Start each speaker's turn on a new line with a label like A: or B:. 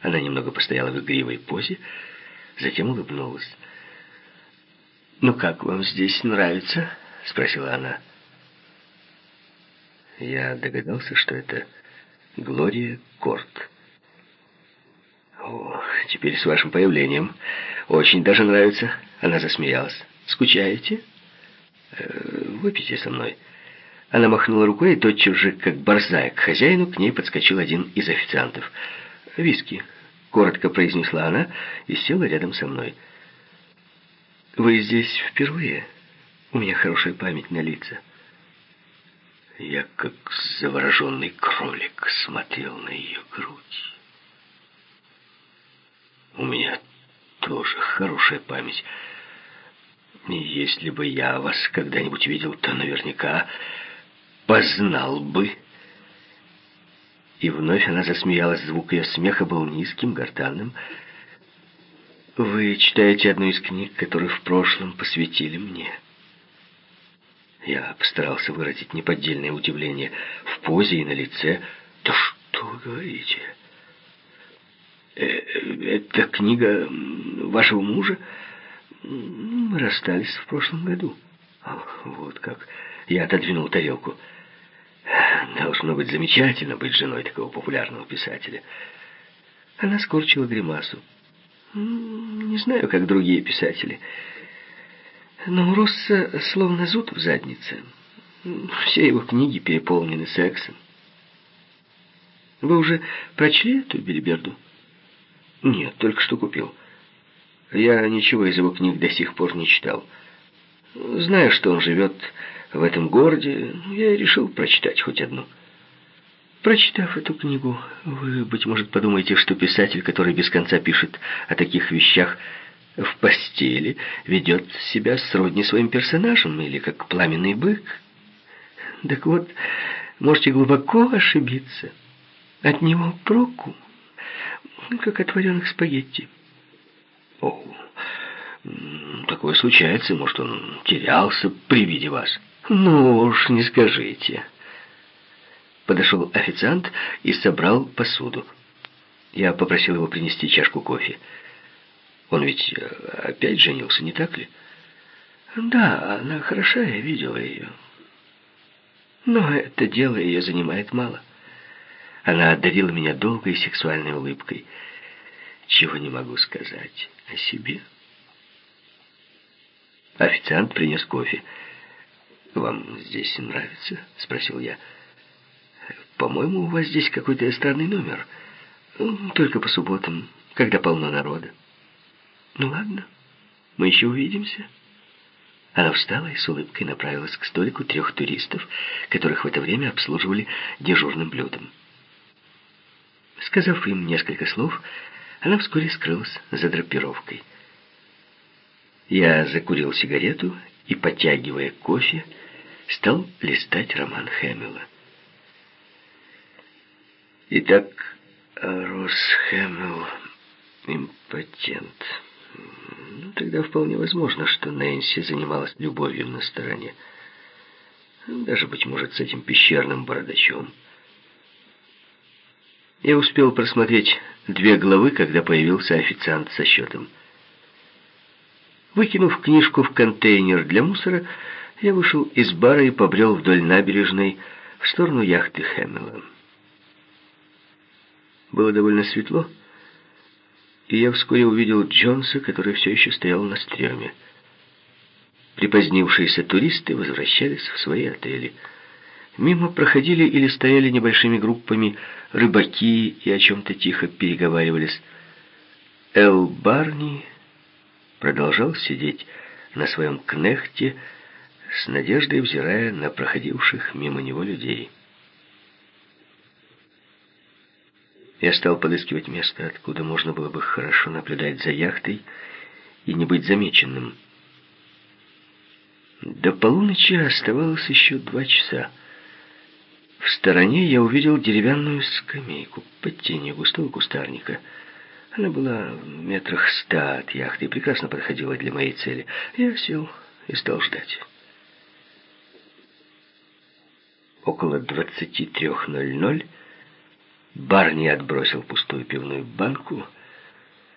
A: Она немного постояла в игривой позе, затем улыбнулась. «Ну как вам здесь нравится?» — спросила она. Я догадался, что это Глория Корт. «О, теперь с вашим появлением. Очень даже нравится». Она засмеялась. «Скучаете?» э, «Выпейте со мной». Она махнула рукой, и тотчас же, как борзая к хозяину, к ней подскочил один из официантов. «Виски», — коротко произнесла она и села рядом со мной. «Вы здесь впервые? У меня хорошая память на лица». Я, как завороженный кролик, смотрел на ее грудь. У меня тоже хорошая память. И если бы я вас когда-нибудь видел, то наверняка познал бы. И вновь она засмеялась. Звук ее смеха был низким, гортанным. Вы читаете одну из книг, которые в прошлом посвятили мне. Я постарался выразить неподдельное удивление в позе и на лице. «Да что вы говорите?» э, «Это книга вашего мужа?» «Мы расстались в прошлом году». «Вот как». Я отодвинул тарелку. «Должно быть замечательно быть женой такого популярного писателя». Она скорчила гримасу. «Не знаю, как другие писатели». Но у Росса словно зуд в заднице. Все его книги переполнены сексом. Вы уже прочли эту Бельберду? Нет, только что купил. Я ничего из его книг до сих пор не читал. Зная, что он живет в этом городе, я решил прочитать хоть одну. Прочитав эту книгу, вы, быть может, подумаете, что писатель, который без конца пишет о таких вещах, в постели ведет себя сродни своим персонажам или как пламенный бык. Так вот, можете глубоко ошибиться. От него проку, как от вареных спагетти. О, такое случается, может, он терялся при виде вас. Ну уж не скажите. Подошел официант и собрал посуду. Я попросил его принести чашку кофе. Он ведь э, опять женился, не так ли? Да, она хороша, я видела ее. Но это дело ее занимает мало. Она одарила меня долгой сексуальной улыбкой. Чего не могу сказать о себе. Официант принес кофе. «Вам здесь нравится?» — спросил я. «По-моему, у вас здесь какой-то странный номер. Только по субботам, когда полно народа». «Ну ладно, мы еще увидимся». Она встала и с улыбкой направилась к столику трех туристов, которых в это время обслуживали дежурным блюдом. Сказав им несколько слов, она вскоре скрылась за драпировкой. Я закурил сигарету и, подтягивая кофе, стал листать роман Хэмилла. Итак, Росс Хэмилл импотент. Ну, тогда вполне возможно, что Нэнси занималась любовью на стороне. Даже, быть может, с этим пещерным бородачом. Я успел просмотреть две главы, когда появился официант со счетом. Выкинув книжку в контейнер для мусора, я вышел из бара и побрел вдоль набережной в сторону яхты Хэмилла. Было довольно светло, и я вскоре увидел Джонса, который все еще стоял на стреме. Припозднившиеся туристы возвращались в свои отели. Мимо проходили или стояли небольшими группами рыбаки и о чем-то тихо переговаривались. Эл Барни продолжал сидеть на своем кнехте, с надеждой взирая на проходивших мимо него людей. Я стал подыскивать место, откуда можно было бы хорошо наблюдать за яхтой и не быть замеченным. До полуночи оставалось еще два часа. В стороне я увидел деревянную скамейку под тенью густого кустарника. Она была в метрах ста от яхты и прекрасно подходила для моей цели. Я сел и стал ждать. Около двадцати трех ноль ноль Барни отбросил пустую пивную банку